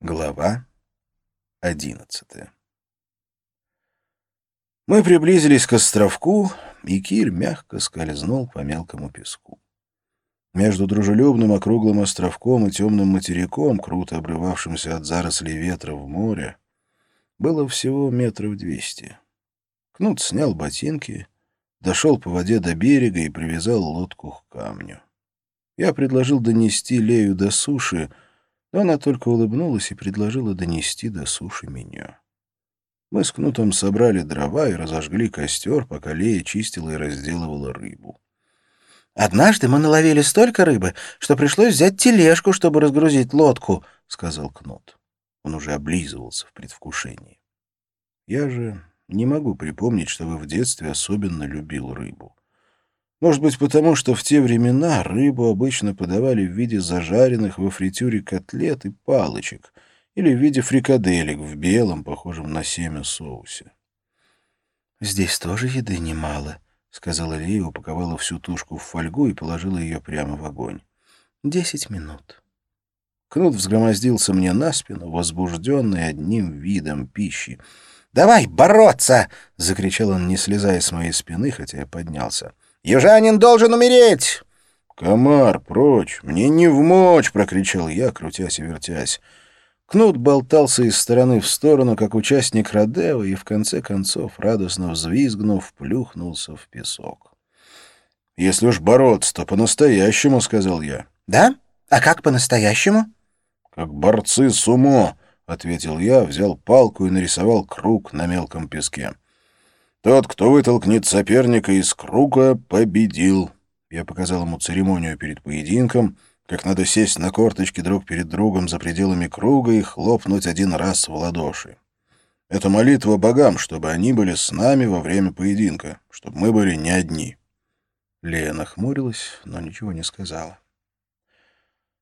Глава одиннадцатая Мы приблизились к островку, и киль мягко скользнул по мелкому песку. Между дружелюбным округлым островком и темным материком, круто обрывавшимся от зарослей ветра в море, было всего метров двести. Кнут снял ботинки, дошел по воде до берега и привязал лодку к камню. Я предложил донести Лею до суши, но она только улыбнулась и предложила донести до суши меня. Мы с Кнутом собрали дрова и разожгли костер, пока Лея чистила и разделывала рыбу. «Однажды мы наловили столько рыбы, что пришлось взять тележку, чтобы разгрузить лодку», — сказал Кнут. Он уже облизывался в предвкушении. Я же не могу припомнить, чтобы в детстве особенно любил рыбу. Может быть, потому что в те времена рыбу обычно подавали в виде зажаренных во фритюре котлет и палочек или в виде фрикаделек в белом, похожем на семя соусе. «Здесь тоже еды немало», — сказала Лия, упаковала всю тушку в фольгу и положила ее прямо в огонь. «Десять минут». Кнут взгромоздился мне на спину, возбужденный одним видом пищи. «Давай бороться!» — закричал он, не слезая с моей спины, хотя я поднялся. Южанин должен умереть!» «Комар, прочь! Мне не вмочь!» — прокричал я, крутясь и вертясь. Кнут болтался из стороны в сторону, как участник Родео, и в конце концов, радостно взвизгнув, плюхнулся в песок. «Если уж бороться, то по-настоящему», — сказал я. «Да? А как по-настоящему?» «Как борцы с умо», — ответил я, взял палку и нарисовал круг на мелком песке. Тот, кто вытолкнет соперника из круга, победил. Я показал ему церемонию перед поединком, как надо сесть на корточки друг перед другом за пределами круга и хлопнуть один раз в ладоши. Это молитва богам, чтобы они были с нами во время поединка, чтобы мы были не одни. Лея нахмурилась, но ничего не сказала.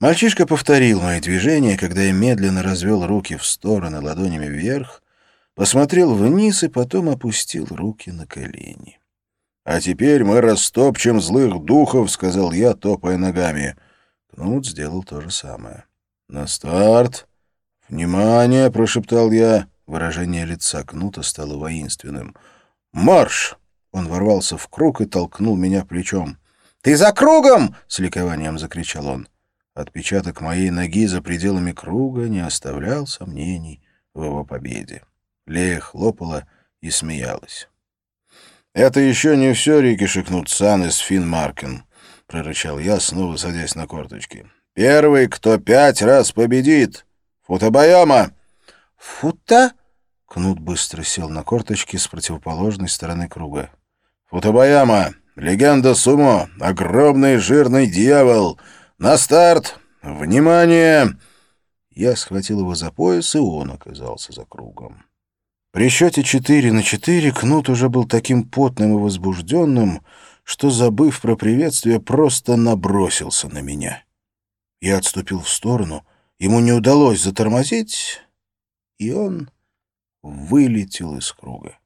Мальчишка повторил мои движения, когда я медленно развел руки в стороны ладонями вверх, посмотрел вниз и потом опустил руки на колени. «А теперь мы растопчем злых духов», — сказал я, топая ногами. Кнут сделал то же самое. «На старт! Внимание!» — прошептал я. Выражение лица Кнута стало воинственным. «Марш!» — он ворвался в круг и толкнул меня плечом. «Ты за кругом!» — с ликованием закричал он. Отпечаток моей ноги за пределами круга не оставлял сомнений в его победе. Лея хлопала и смеялась. «Это еще не все, Рики Шикнут-сан из Финмаркен», — прорычал я, снова садясь на корточки. «Первый, кто пять раз победит! Футобаяма!» «Фута?» — Кнут быстро сел на корточки с противоположной стороны круга. «Футобаяма! Легенда сумо! Огромный жирный дьявол! На старт! Внимание!» Я схватил его за пояс, и он оказался за кругом. При счете четыре на четыре Кнут уже был таким потным и возбужденным, что, забыв про приветствие, просто набросился на меня. Я отступил в сторону, ему не удалось затормозить, и он вылетел из круга.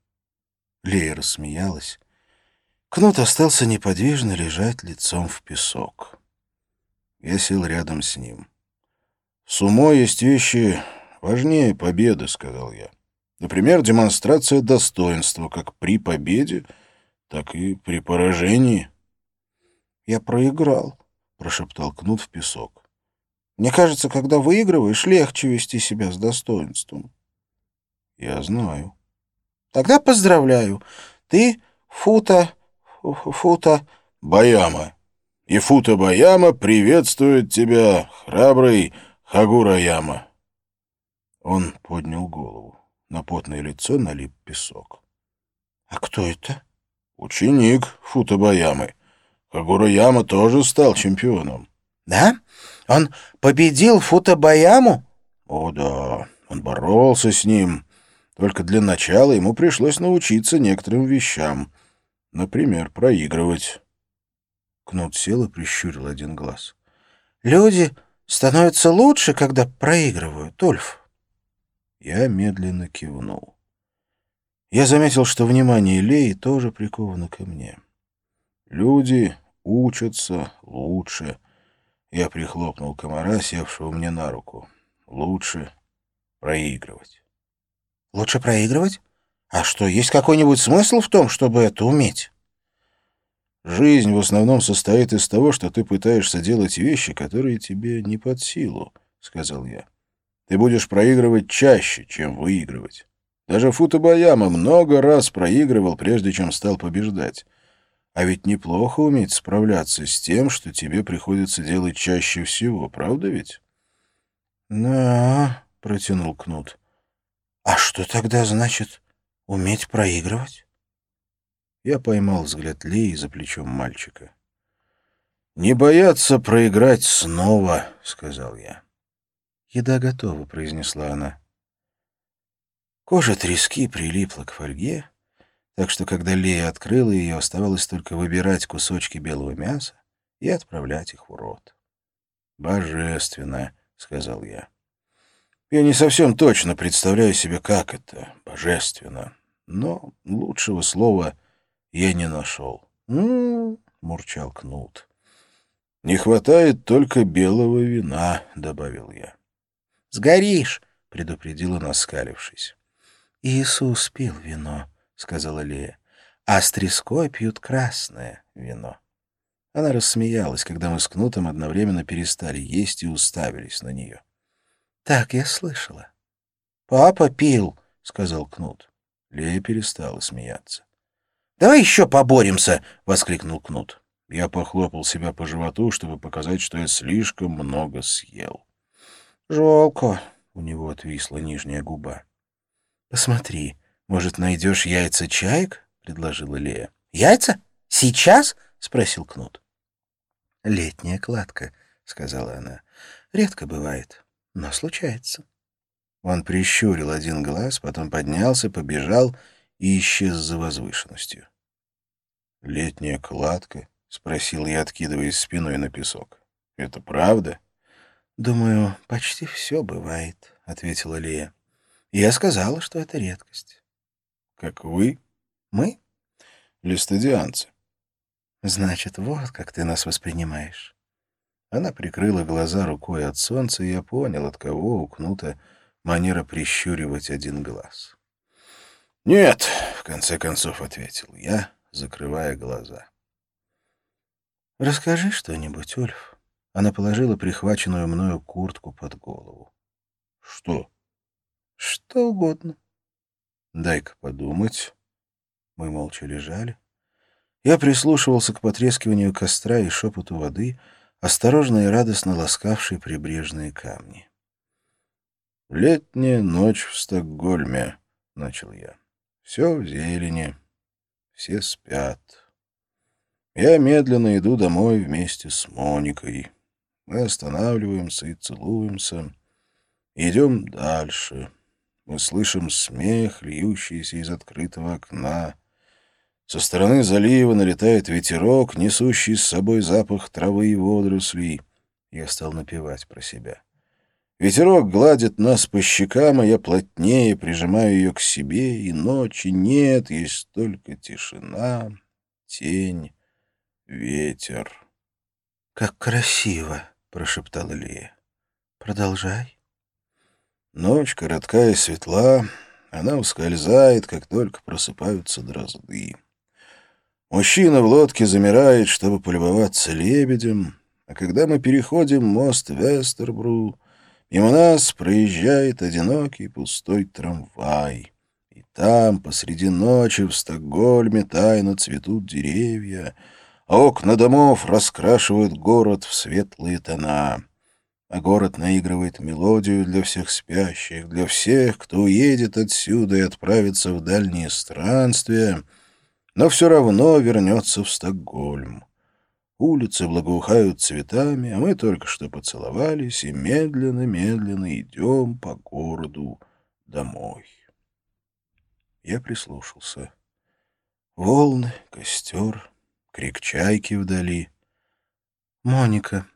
Лея рассмеялась. Кнут остался неподвижно лежать лицом в песок. Я сел рядом с ним. «С умо есть вещи важнее победы», — сказал я. Например, демонстрация достоинства как при победе, так и при поражении. «Я проиграл», — прошептал Кнут в песок. «Мне кажется, когда выигрываешь, легче вести себя с достоинством». «Я знаю». «Тогда поздравляю. Ты Фута... Фута...» «Баяма. И Фута Баяма приветствует тебя, храбрый Хагура Яма». Он поднял голову. На потное лицо налип песок. — А кто это? — Ученик Футабаямы. Кагураяма тоже стал чемпионом. — Да? Он победил Футабаяму? — О, да. Он боролся с ним. Только для начала ему пришлось научиться некоторым вещам. Например, проигрывать. Кнут сел и прищурил один глаз. — Люди становятся лучше, когда проигрывают, Ульф. Я медленно кивнул. Я заметил, что внимание Леи тоже приковано ко мне. Люди учатся лучше. Я прихлопнул комара, севшего мне на руку. Лучше проигрывать. Лучше проигрывать? А что, есть какой-нибудь смысл в том, чтобы это уметь? Жизнь в основном состоит из того, что ты пытаешься делать вещи, которые тебе не под силу, — сказал я. Ты будешь проигрывать чаще, чем выигрывать. Даже Футабаяма много раз проигрывал, прежде чем стал побеждать. А ведь неплохо уметь справляться с тем, что тебе приходится делать чаще всего, правда ведь? — Да, — протянул Кнут. — А что тогда значит уметь проигрывать? Я поймал взгляд Леи за плечом мальчика. «Не бояться проиграть снова», — сказал я. «Еда готова», — произнесла она. Кожа трески прилипла к фольге, так что, когда Лея открыла ее, оставалось только выбирать кусочки белого мяса и отправлять их в рот. «Божественно», — сказал я. «Я не совсем точно представляю себе, как это — божественно, но лучшего слова я не нашел». «М-м-м», мурчал Кнут. «Не хватает только белого вина», — добавил я. «Сгоришь», — предупредила, наскалившись. «Иисус пил вино», — сказала Лея, — «а с треской пьют красное вино». Она рассмеялась, когда мы с Кнутом одновременно перестали есть и уставились на нее. «Так я слышала». «Папа пил», — сказал Кнут. Лея перестала смеяться. «Давай еще поборемся!» — воскликнул Кнут. Я похлопал себя по животу, чтобы показать, что я слишком много съел. «Жалко», — у него отвисла нижняя губа. «Посмотри, может, найдешь яйца чаек?» — предложила Лея. «Яйца? Сейчас?» — спросил Кнут. «Летняя кладка», — сказала она. «Редко бывает, но случается». Он прищурил один глаз, потом поднялся, побежал и исчез за возвышенностью. «Летняя кладка?» — спросил я, откидываясь спиной на песок. «Это правда?» «Думаю, почти все бывает», — ответила Лея. Я сказала, что это редкость. Как вы? Мы? Листодианцы. Значит, вот как ты нас воспринимаешь. Она прикрыла глаза рукой от солнца, и я понял, от кого укнута манера прищуривать один глаз. «Нет», — в конце концов ответил я, закрывая глаза. «Расскажи что-нибудь, Ульф». Она положила прихваченную мною куртку под голову. «Что?» Что угодно. Дай-ка подумать. Мы молча лежали. Я прислушивался к потрескиванию костра и шепоту воды, осторожно и радостно ласкавшей прибрежные камни. «Летняя ночь в Стокгольме», — начал я. «Все в зелени, все спят. Я медленно иду домой вместе с Моникой. Мы останавливаемся и целуемся. Идем дальше. Мы слышим смех, льющийся из открытого окна. Со стороны залива налетает ветерок, несущий с собой запах травы и водорослей. Я стал напевать про себя. Ветерок гладит нас по щекам, а я плотнее прижимаю ее к себе, и ночи нет, есть только тишина, тень, ветер. — Как красиво! — прошептала Лия. — Продолжай. Ночь короткая и светла, она ускользает, как только просыпаются дрозды. Мужчина в лодке замирает, чтобы полюбоваться лебедем, а когда мы переходим мост Вестербру, мимо нас проезжает одинокий пустой трамвай. И там, посреди ночи, в Стокгольме тайно цветут деревья, окна домов раскрашивают город в светлые тона а город наигрывает мелодию для всех спящих, для всех, кто уедет отсюда и отправится в дальние странствия, но все равно вернется в Стокгольм. Улицы благоухают цветами, а мы только что поцеловались и медленно-медленно идем по городу домой. Я прислушался. Волны, костер, крик чайки вдали. «Моника»,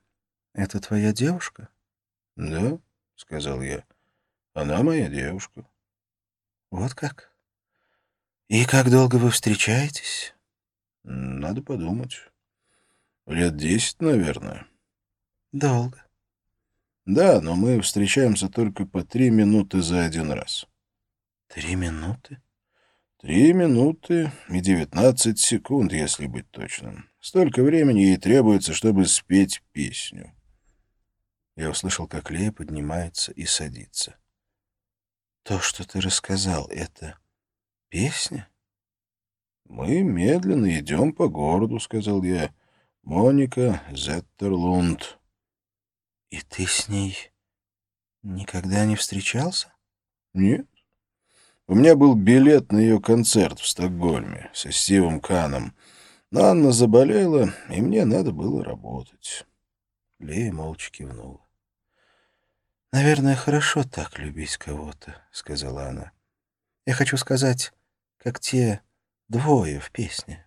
«Это твоя девушка?» «Да», — сказал я. «Она моя девушка». «Вот как? И как долго вы встречаетесь?» «Надо подумать. Лет десять, наверное». «Долго. Да, но мы встречаемся только по три минуты за один раз. Три минуты? Три минуты и девятнадцать секунд, если быть точным. Столько времени ей требуется, чтобы спеть песню. Я услышал, как Лея поднимается и садится. То, что ты рассказал, это песня? Мы медленно идем по городу, сказал я. Моника Зеттерлунд. И ты с ней никогда не встречался? Нет. У меня был билет на ее концерт в Стокгольме со Стивом Каном. Но Анна заболела, и мне надо было работать. Лея молча кивнула. «Наверное, хорошо так любить кого-то», — сказала она. «Я хочу сказать, как те двое в песне».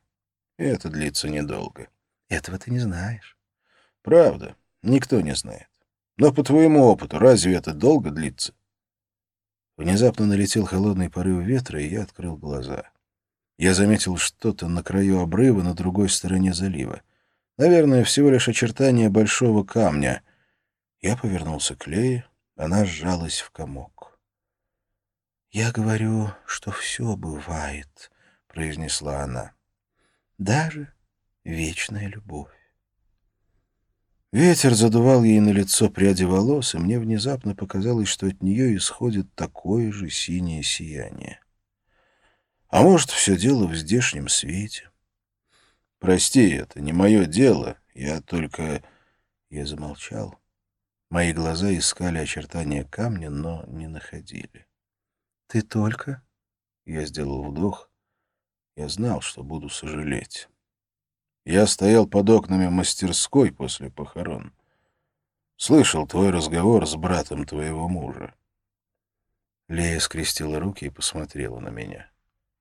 «Это длится недолго». «Этого ты не знаешь». «Правда, никто не знает. Но по твоему опыту, разве это долго длится?» Внезапно налетел холодный порыв ветра, и я открыл глаза. Я заметил что-то на краю обрыва на другой стороне залива. Наверное, всего лишь очертание большого камня. Я повернулся к Лее, она сжалась в комок. «Я говорю, что все бывает», — произнесла она. «Даже вечная любовь». Ветер задувал ей на лицо пряди волос, и мне внезапно показалось, что от нее исходит такое же синее сияние. А может, все дело в здешнем свете. Прости, это не мое дело. Я только... Я замолчал. Мои глаза искали очертания камня, но не находили. «Ты только?» Я сделал вдох. Я знал, что буду сожалеть. Я стоял под окнами мастерской после похорон. Слышал твой разговор с братом твоего мужа. Лея скрестила руки и посмотрела на меня.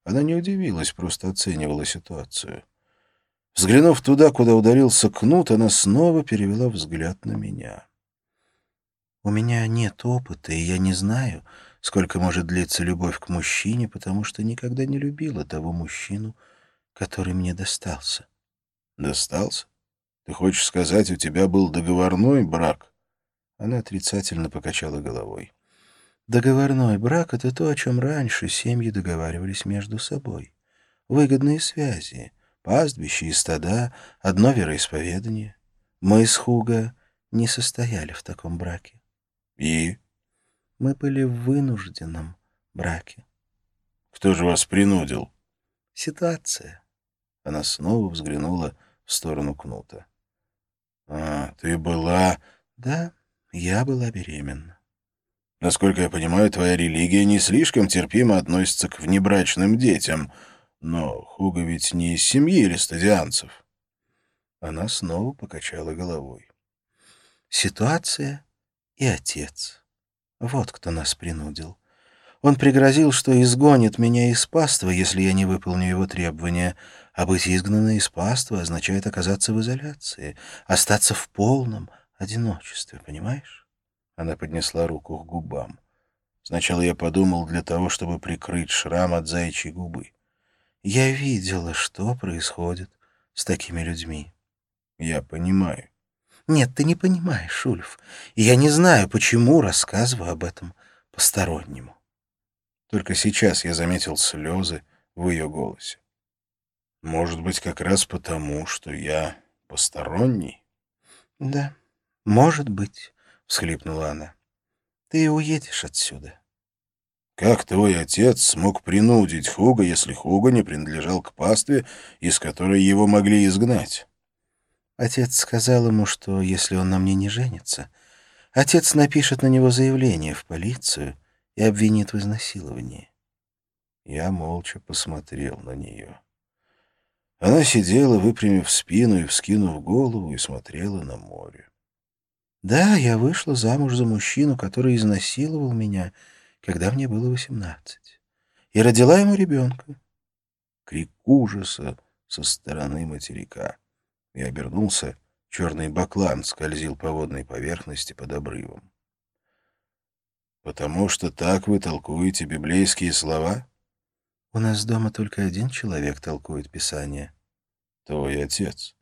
Она не удивилась, просто оценивала ситуацию. Взглянув туда, куда ударился кнут, она снова перевела взгляд на меня. «У меня нет опыта, и я не знаю, сколько может длиться любовь к мужчине, потому что никогда не любила того мужчину, который мне достался». «Достался? Ты хочешь сказать, у тебя был договорной брак?» Она отрицательно покачала головой. Договорной брак — это то, о чем раньше семьи договаривались между собой. Выгодные связи, пастбища и стада, одно вероисповедание. Мы с Хуга не состояли в таком браке. И? Мы были в вынужденном браке. Кто же вас принудил? Ситуация. Она снова взглянула в сторону Кнута. А, ты была... Да, я была беременна. Насколько я понимаю, твоя религия не слишком терпимо относится к внебрачным детям. Но Хуга ведь не из семьи листодианцев. Она снова покачала головой. Ситуация и отец. Вот кто нас принудил. Он пригрозил, что изгонит меня из паства, если я не выполню его требования. А быть изгнанной из паства означает оказаться в изоляции, остаться в полном одиночестве, понимаешь? Она поднесла руку к губам. Сначала я подумал для того, чтобы прикрыть шрам от заячьей губы. Я видела, что происходит с такими людьми. Я понимаю. Нет, ты не понимаешь, Ульф. И я не знаю, почему рассказываю об этом постороннему. Только сейчас я заметил слезы в ее голосе. Может быть, как раз потому, что я посторонний? Да, может быть всхлипнула она. «Ты уедешь отсюда». «Как твой отец смог принудить Хуга, если Хуга не принадлежал к пастве, из которой его могли изгнать?» Отец сказал ему, что если он на мне не женится, отец напишет на него заявление в полицию и обвинит в изнасиловании. Я молча посмотрел на нее. Она сидела, выпрямив спину и вскинув голову, и смотрела на море. Да, я вышла замуж за мужчину, который изнасиловал меня, когда мне было восемнадцать. И родила ему ребенка. Крик ужаса со стороны материка. Я обернулся, черный баклан скользил по водной поверхности под обрывом. «Потому что так вы толкуете библейские слова?» «У нас дома только один человек толкует Писание». «Твой отец».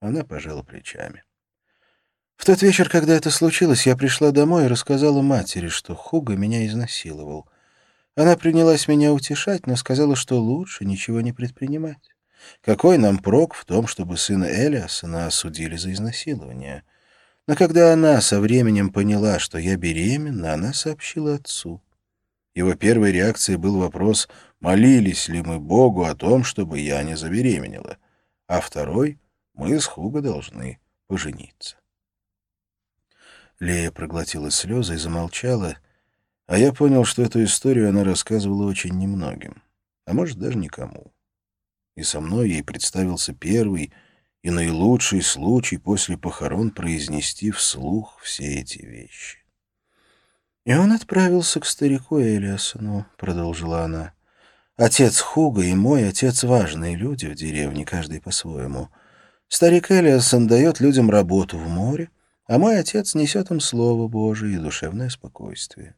Она пожала плечами. В тот вечер, когда это случилось, я пришла домой и рассказала матери, что Хуга меня изнасиловал. Она принялась меня утешать, но сказала, что лучше ничего не предпринимать. Какой нам прок в том, чтобы сына Элиасона осудили за изнасилование? Но когда она со временем поняла, что я беременна, она сообщила отцу. Его первой реакцией был вопрос, молились ли мы Богу о том, чтобы я не забеременела. А второй — мы с Хуго должны пожениться. Лея проглотила слезы и замолчала, а я понял, что эту историю она рассказывала очень немногим, а может, даже никому. И со мной ей представился первый и наилучший случай после похорон произнести вслух все эти вещи. «И он отправился к старику Элиасону», — продолжила она. «Отец Хуга и мой отец — важные люди в деревне, каждый по-своему. Старик Элиасон дает людям работу в море, а мой отец несет им Слово Божие и душевное спокойствие.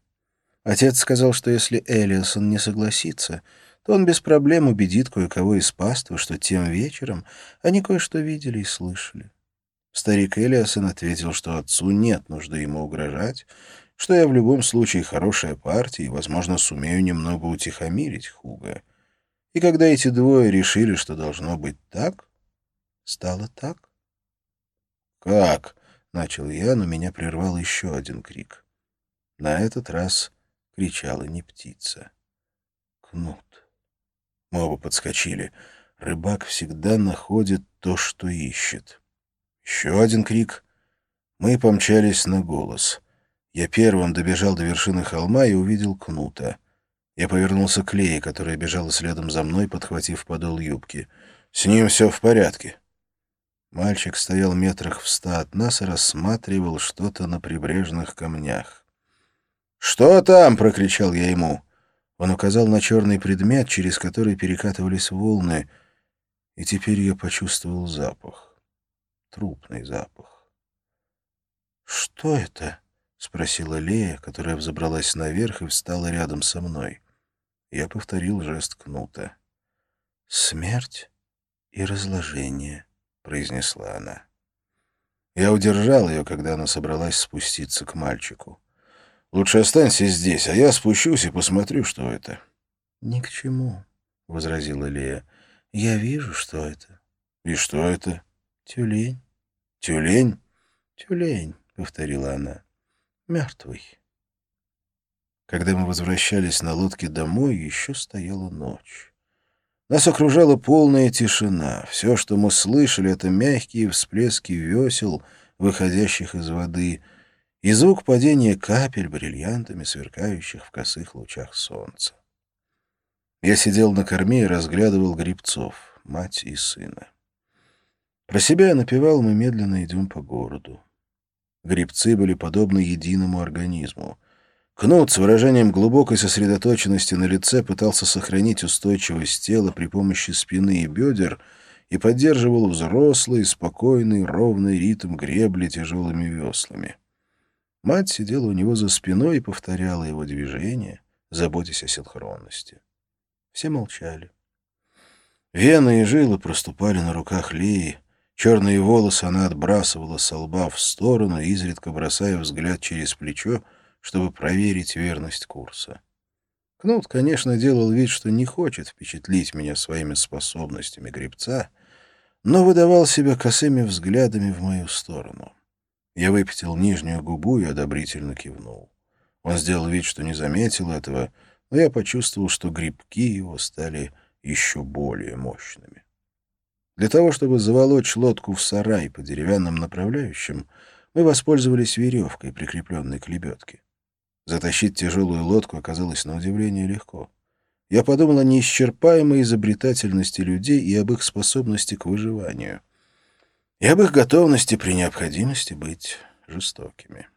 Отец сказал, что если Элиасон не согласится, то он без проблем убедит кое-кого из паства, что тем вечером они кое-что видели и слышали. Старик Элиасон ответил, что отцу нет нужды ему угрожать, что я в любом случае хорошая партия и, возможно, сумею немного утихомирить Хуга. И когда эти двое решили, что должно быть так, стало так. «Как?» — начал я, но меня прервал еще один крик. На этот раз кричала не птица. Кнут. Мы оба подскочили. Рыбак всегда находит то, что ищет. Еще один крик. Мы помчались на голос. Я первым добежал до вершины холма и увидел Кнута. Я повернулся к Лее, которая бежала следом за мной, подхватив подол юбки. «С ним все в порядке». Мальчик стоял метрах в ста от нас и рассматривал что-то на прибрежных камнях. «Что там?» — прокричал я ему. Он указал на черный предмет, через который перекатывались волны, и теперь я почувствовал запах. Трупный запах. «Что это?» — спросила Лея, которая взобралась наверх и встала рядом со мной. Я повторил жест кнута. «Смерть и разложение», — произнесла она. Я удержал ее, когда она собралась спуститься к мальчику. Лучше останься здесь, а я спущусь и посмотрю, что это». «Ни к чему», — возразила Лея. «Я вижу, что это». «И что это?» «Тюлень». «Тюлень?» «Тюлень», — повторила она. «Мертвый». Когда мы возвращались на лодке домой, еще стояла ночь. Нас окружала полная тишина. Все, что мы слышали, — это мягкие всплески весел, выходящих из воды — и звук падения капель бриллиантами, сверкающих в косых лучах солнца. Я сидел на корме и разглядывал грибцов, мать и сына. Про себя напевал, мы медленно идем по городу. Грибцы были подобны единому организму. Кнут с выражением глубокой сосредоточенности на лице пытался сохранить устойчивость тела при помощи спины и бедер и поддерживал взрослый, спокойный, ровный ритм гребли тяжелыми веслами. Мать сидела у него за спиной и повторяла его движения, заботясь о синхронности. Все молчали. Вены и жилы проступали на руках Леи. Черные волосы она отбрасывала со лба в сторону, изредка бросая взгляд через плечо, чтобы проверить верность курса. Кнут, конечно, делал вид, что не хочет впечатлить меня своими способностями гребца, но выдавал себя косыми взглядами в мою сторону. Я выпятил нижнюю губу и одобрительно кивнул. Он сделал вид, что не заметил этого, но я почувствовал, что грибки его стали еще более мощными. Для того, чтобы заволочь лодку в сарай по деревянным направляющим, мы воспользовались веревкой, прикрепленной к лебедке. Затащить тяжелую лодку оказалось на удивление легко. Я подумал о неисчерпаемой изобретательности людей и об их способности к выживанию — и об их готовности при необходимости быть жестокими.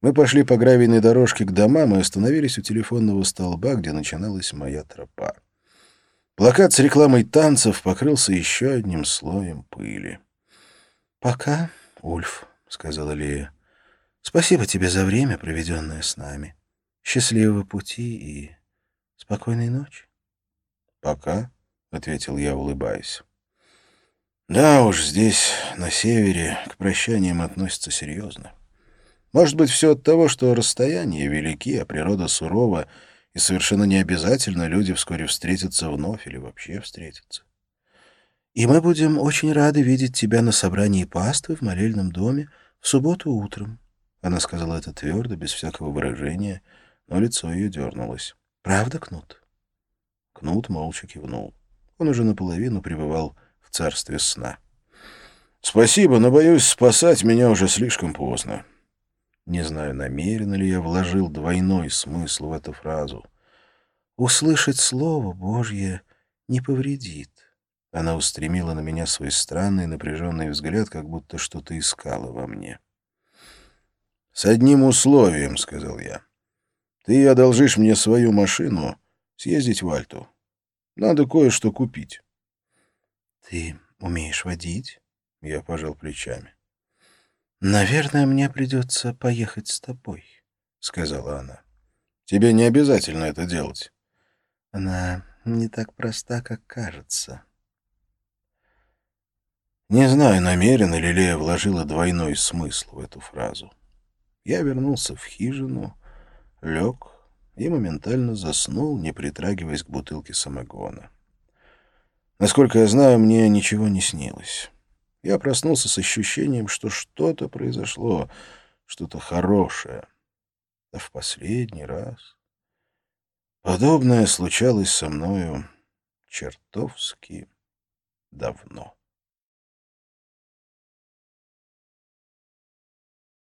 Мы пошли по гравийной дорожке к домам и остановились у телефонного столба, где начиналась моя тропа. Плакат с рекламой танцев покрылся еще одним слоем пыли. «Пока, Ульф», — сказала Лия. «Спасибо тебе за время, проведенное с нами. Счастливого пути и спокойной ночи». «Пока», — ответил я, улыбаясь. Да уж, здесь, на севере, к прощаниям относятся серьезно. Может быть, все от того, что расстояния велики, а природа сурова, и совершенно не обязательно люди вскоре встретятся вновь или вообще встретятся. И мы будем очень рады видеть тебя на собрании паствы в молельном доме в субботу утром. Она сказала это твердо, без всякого выражения, но лицо ее дернулось. «Правда, Кнут?» Кнут молча кивнул. Он уже наполовину пребывал в царстве сна. «Спасибо, но, боюсь, спасать меня уже слишком поздно». Не знаю, намеренно ли я вложил двойной смысл в эту фразу. «Услышать слово Божье не повредит». Она устремила на меня свой странный напряженный взгляд, как будто что-то искала во мне. «С одним условием», — сказал я. «Ты одолжишь мне свою машину съездить в Альту. Надо кое-что купить». «Ты умеешь водить?» — я пожал плечами. «Наверное, мне придется поехать с тобой», — сказала она. «Тебе не обязательно это делать». «Она не так проста, как кажется». Не знаю, намеренно ли Лея вложила двойной смысл в эту фразу. Я вернулся в хижину, лег и моментально заснул, не притрагиваясь к бутылке самогона. Насколько я знаю, мне ничего не снилось. Я проснулся с ощущением, что что-то произошло, что-то хорошее. А в последний раз подобное случалось со мною чертовски давно.